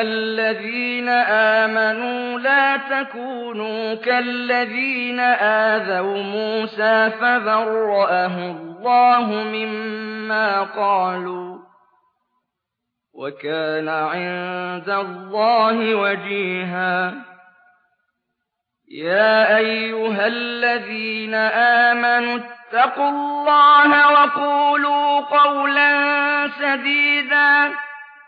الَّذِينَ آمَنُوا لَا تَكُونُوا كَالَّذِينَ آذَوْا مُوسَىٰ فَبَرَّأَهُ اللَّهُ مِمَّا قَالُوا وَكَانَ عِندَ اللَّهِ وَجِيهًا. يَا أَيُّهَا الَّذِينَ آمَنُوا اتَّقُوا اللَّهَ وَقُولُوا قَوْلًا سَدِيدًا.